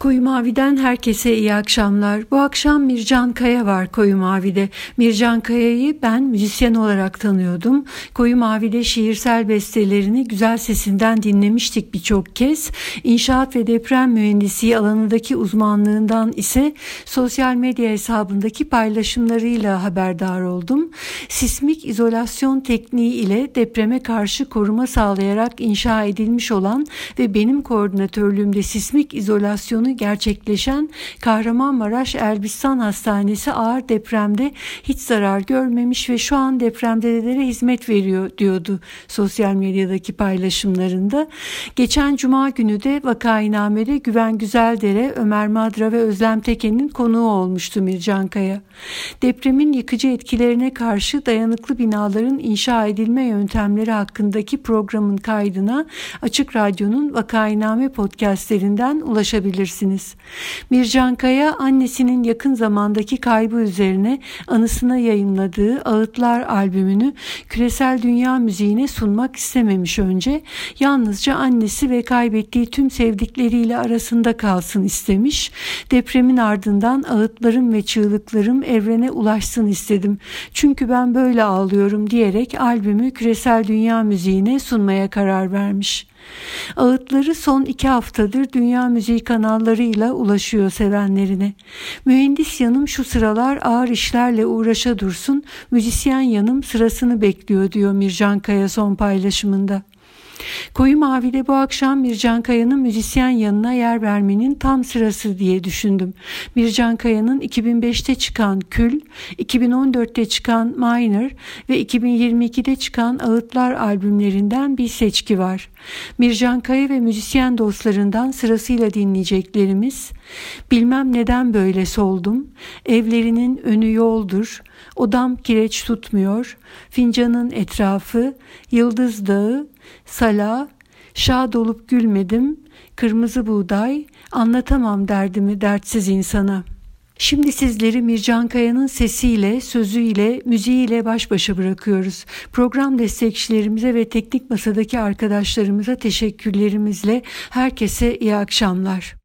Koyu Mavi'den herkese iyi akşamlar. Bu akşam Mircan Kaya var Koyu Mavi'de. Mircan Kaya'yı ben müzisyen olarak tanıyordum. Koyu Mavi'de şiirsel bestelerini güzel sesinden dinlemiştik birçok kez. İnşaat ve deprem mühendisliği alanındaki uzmanlığından ise sosyal medya hesabındaki paylaşımlarıyla haberdar oldum. Sismik izolasyon tekniği ile depreme karşı koruma sağlayarak inşa edilmiş olan ve benim koordinatörlüğümde sismik izolasyonu gerçekleşen Kahramanmaraş Elbistan Hastanesi ağır depremde hiç zarar görmemiş ve şu an depremzedelere hizmet veriyor diyordu sosyal medyadaki paylaşımlarında. Geçen cuma günü de vakainamede Güven Güzeldere, Ömer Madra ve Özlem Teken'in konuğu olmuştu Mircan Kaya. Depremin yıkıcı etkilerine karşı dayanıklı binaların inşa edilme yöntemleri hakkındaki programın kaydına Açık Radyo'nun Vakainame podcastlerinden ulaşabilirsiniz bulabilirsiniz. Mircan Kaya annesinin yakın zamandaki kaybı üzerine anısına yayınladığı Ağıtlar albümünü küresel dünya müziğine sunmak istememiş önce. Yalnızca annesi ve kaybettiği tüm sevdikleriyle arasında kalsın istemiş. Depremin ardından ağıtlarım ve çığlıklarım evrene ulaşsın istedim. Çünkü ben böyle ağlıyorum diyerek albümü küresel dünya müziğine sunmaya karar vermiş. Ağıtları son iki haftadır dünya müziği kanallarıyla ulaşıyor sevenlerine. Mühendis yanım şu sıralar ağır işlerle uğraşa dursun, müzisyen yanım sırasını bekliyor diyor Mircan Kaya son paylaşımında. Koyu Mavi'de bu akşam Mircan Kaya'nın müzisyen yanına yer vermenin tam sırası diye düşündüm. Mircan Kaya'nın 2005'te çıkan Kül, 2014'te çıkan Minor ve 2022'de çıkan Ağıtlar albümlerinden bir seçki var. Mircan Kaya ve müzisyen dostlarından sırasıyla dinleyeceklerimiz Bilmem neden böyle soldum, evlerinin önü yoldur, odam kireç tutmuyor, fincanın etrafı, yıldız dağı, sala, şad olup gülmedim, kırmızı buğday, anlatamam derdimi dertsiz insana.'' Şimdi sizleri Mircan Kaya'nın sesiyle, sözüyle, müziğiyle baş başa bırakıyoruz. Program destekçilerimize ve teknik masadaki arkadaşlarımıza teşekkürlerimizle herkese iyi akşamlar.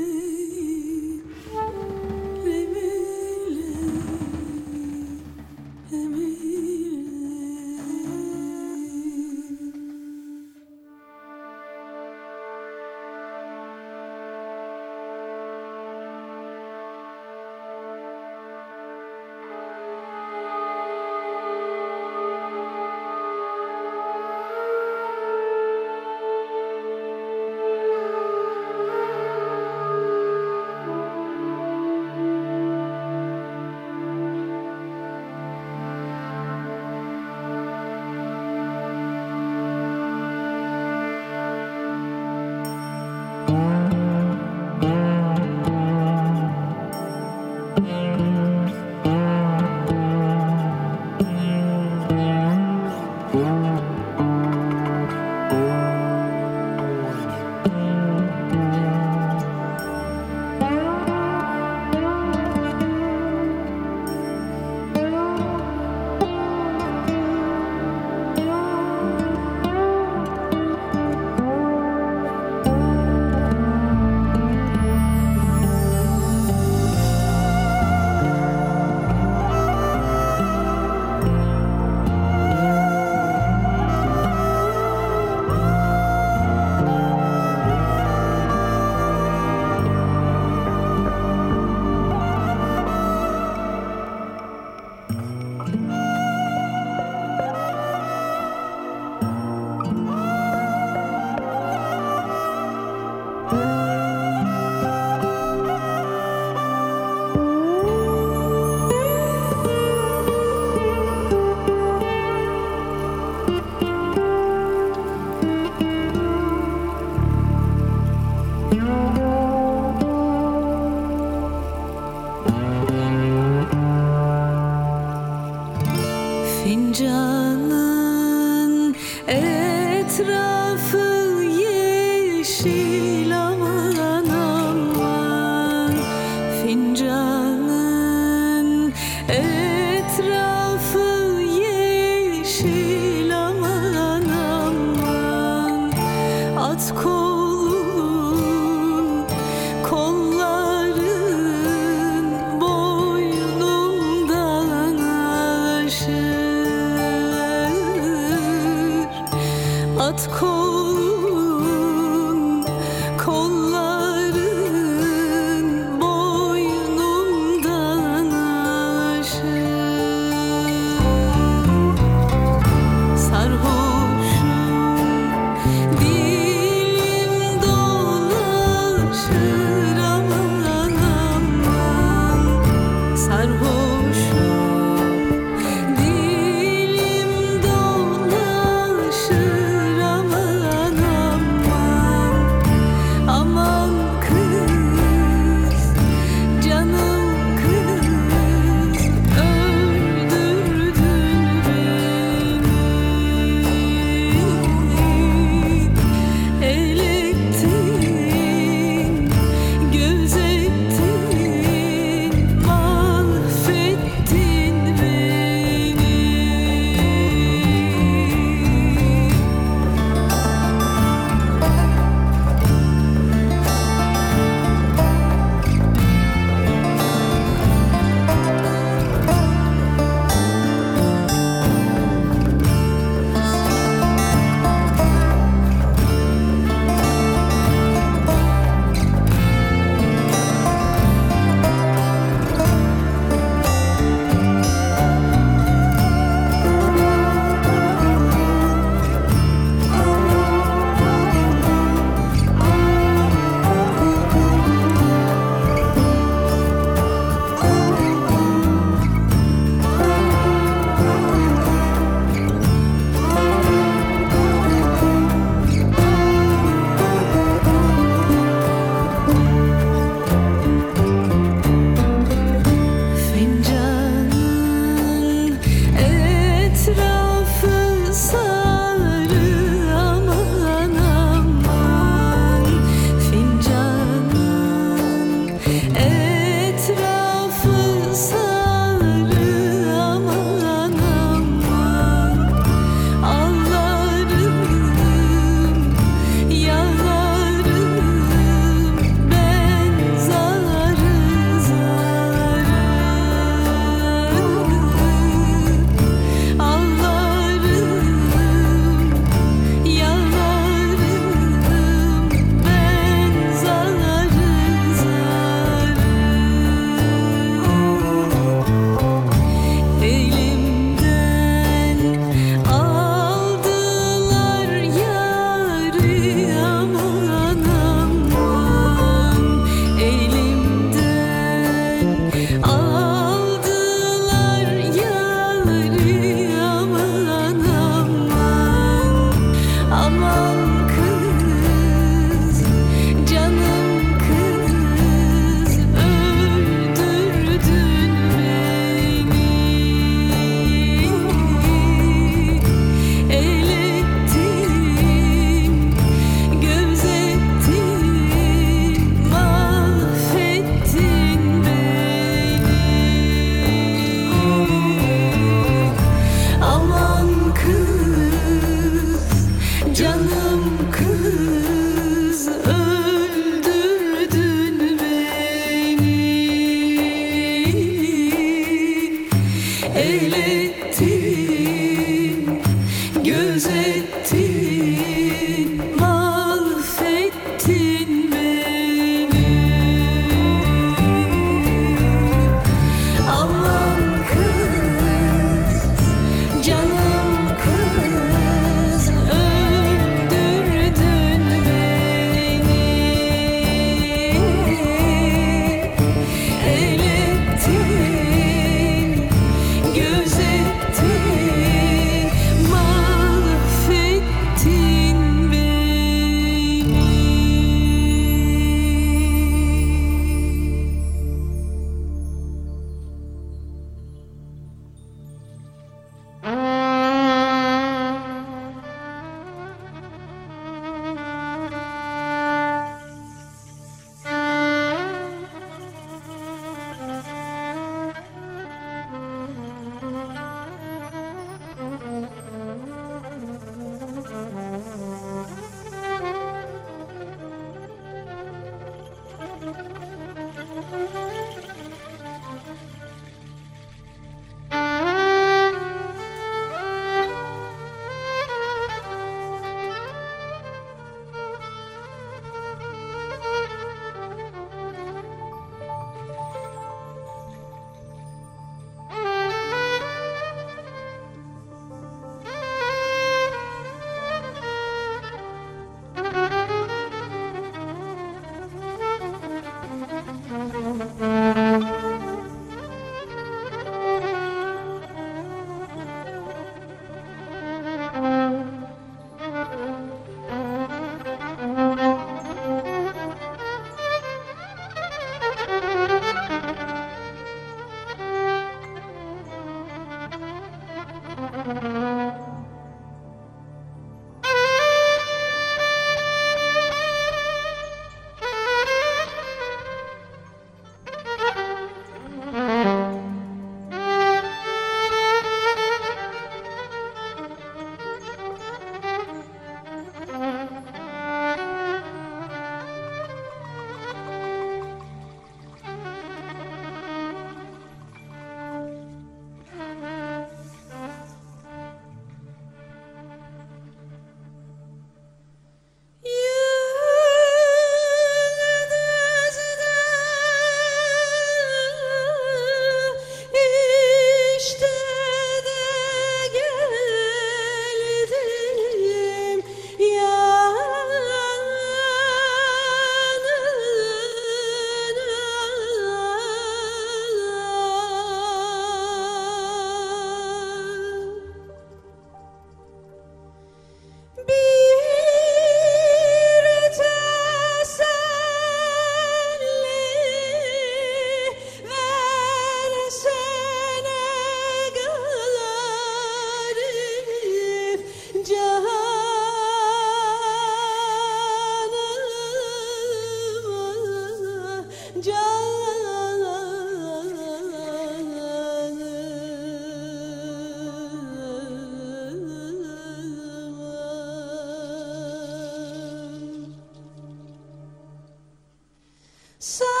So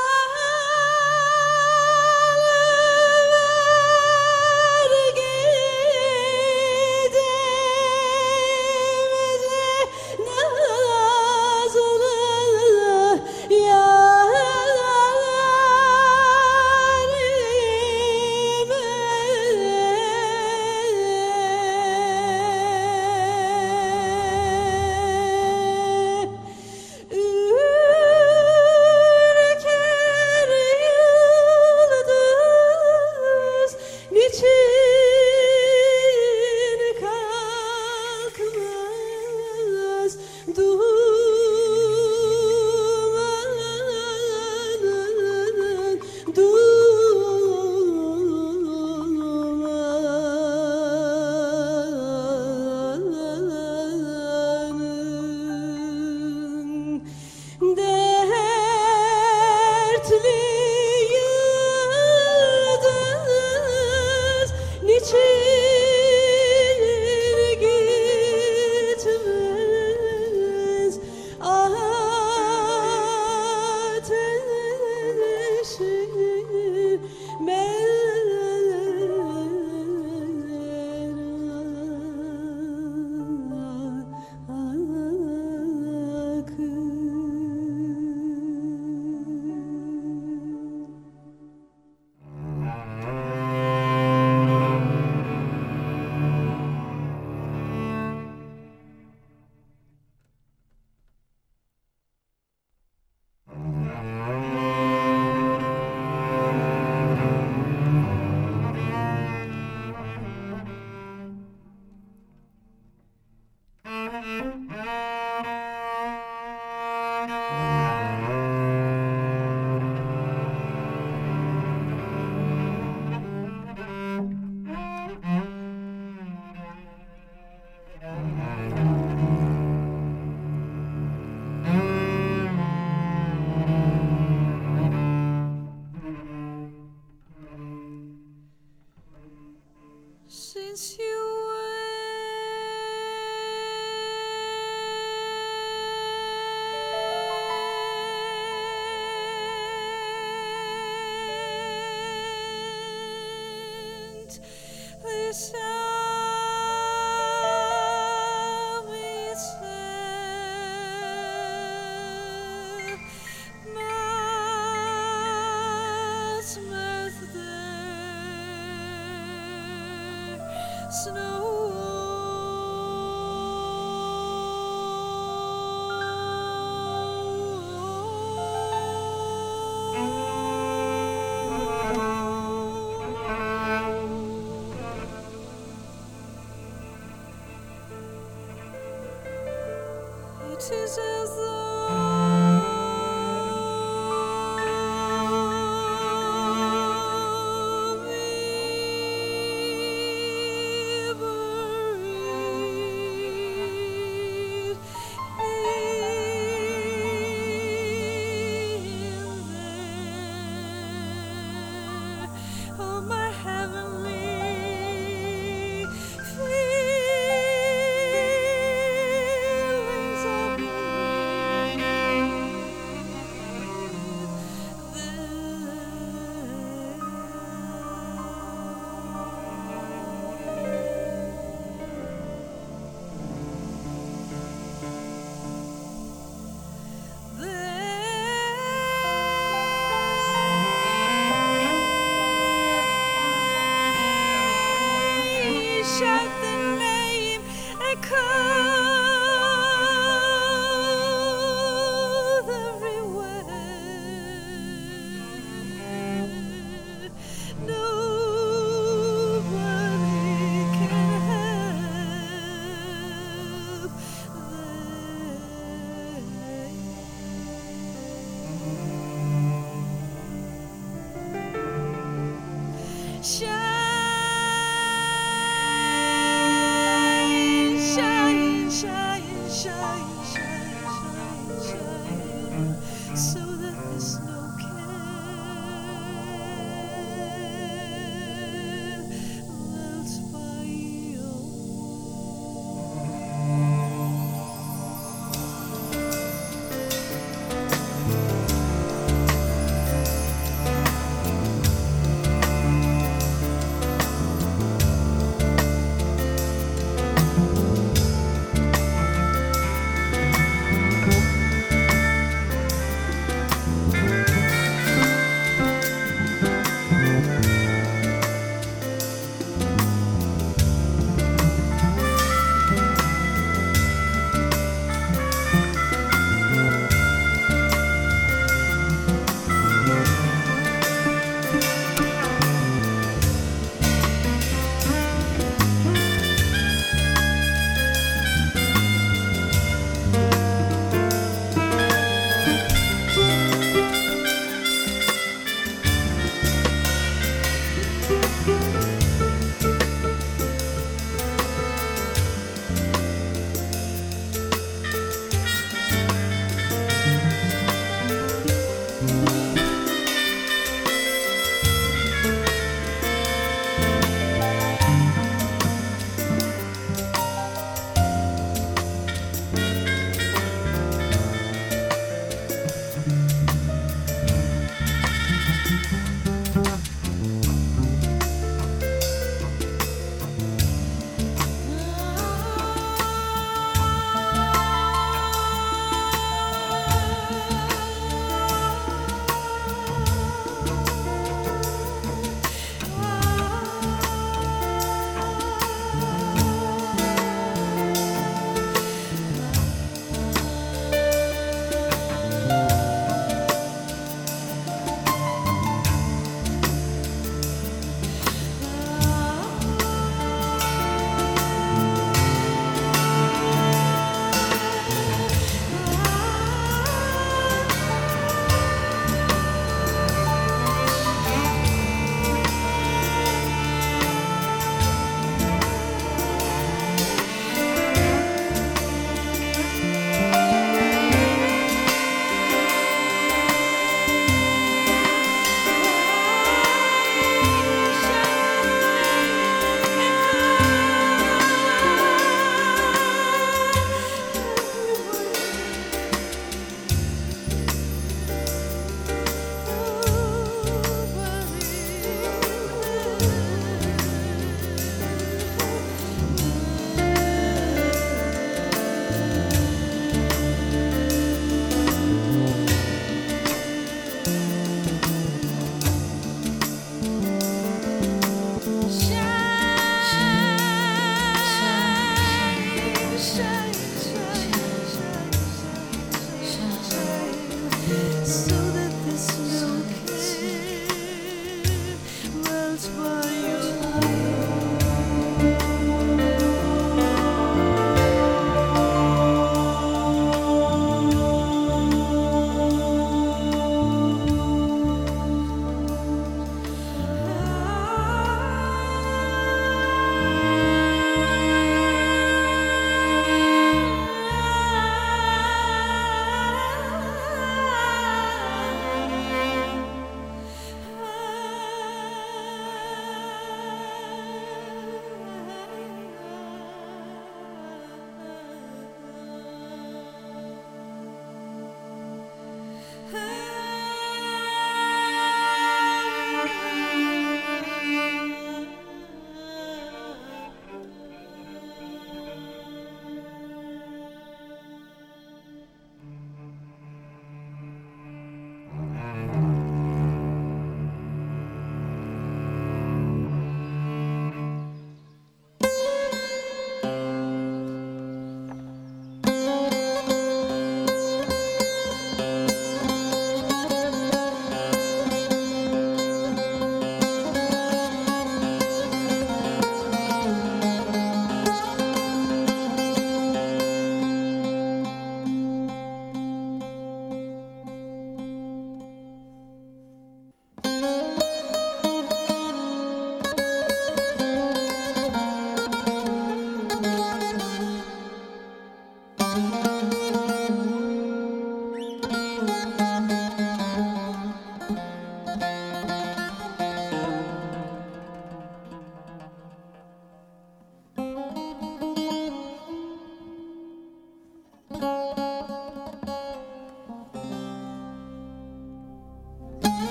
Jesus.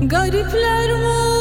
Garipler mutlu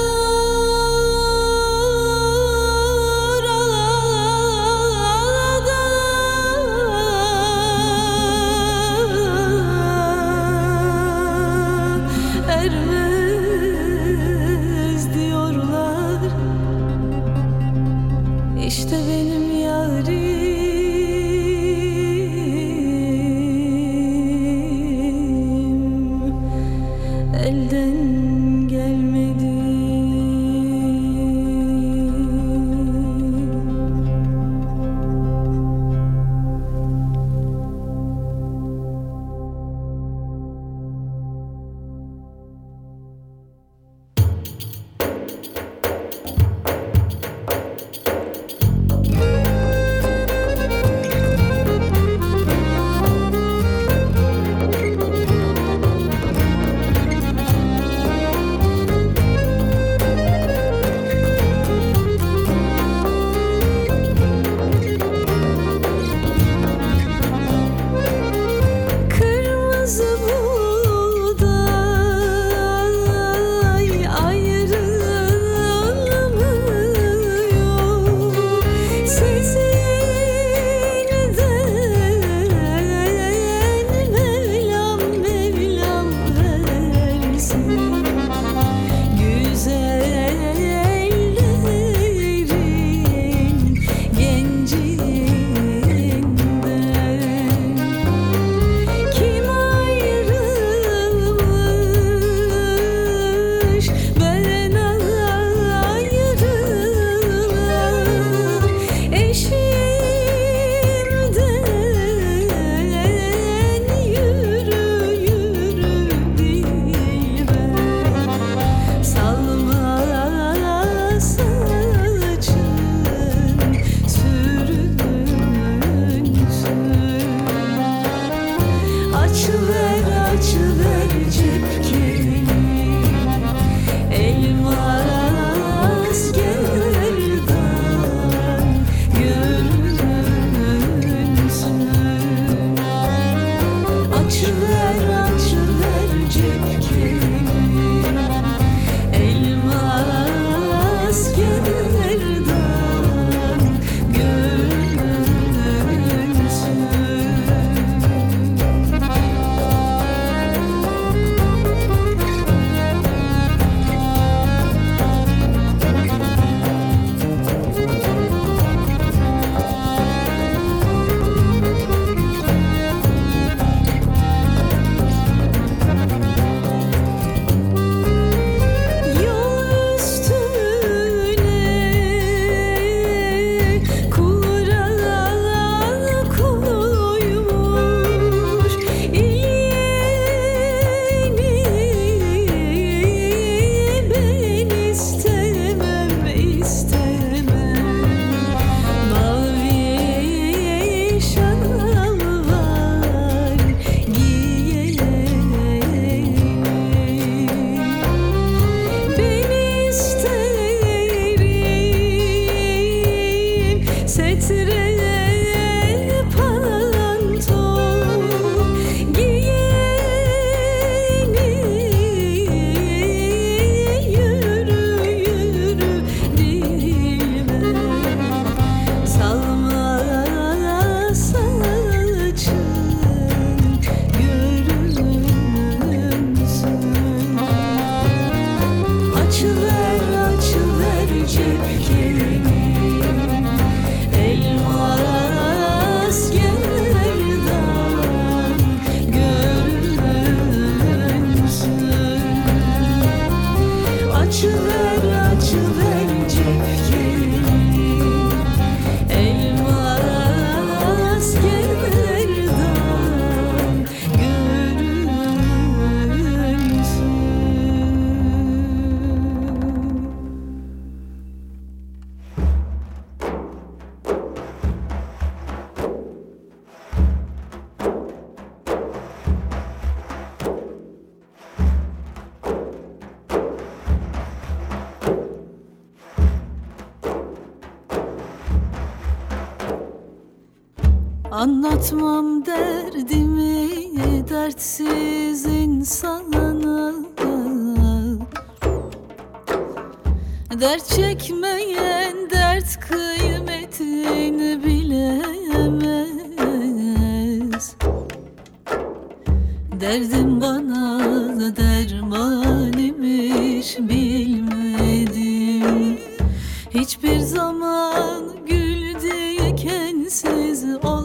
Hiçbir zaman gül diye kensiz ol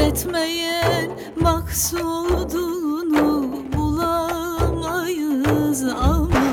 Üretmeyen maksudunu bulamayız ama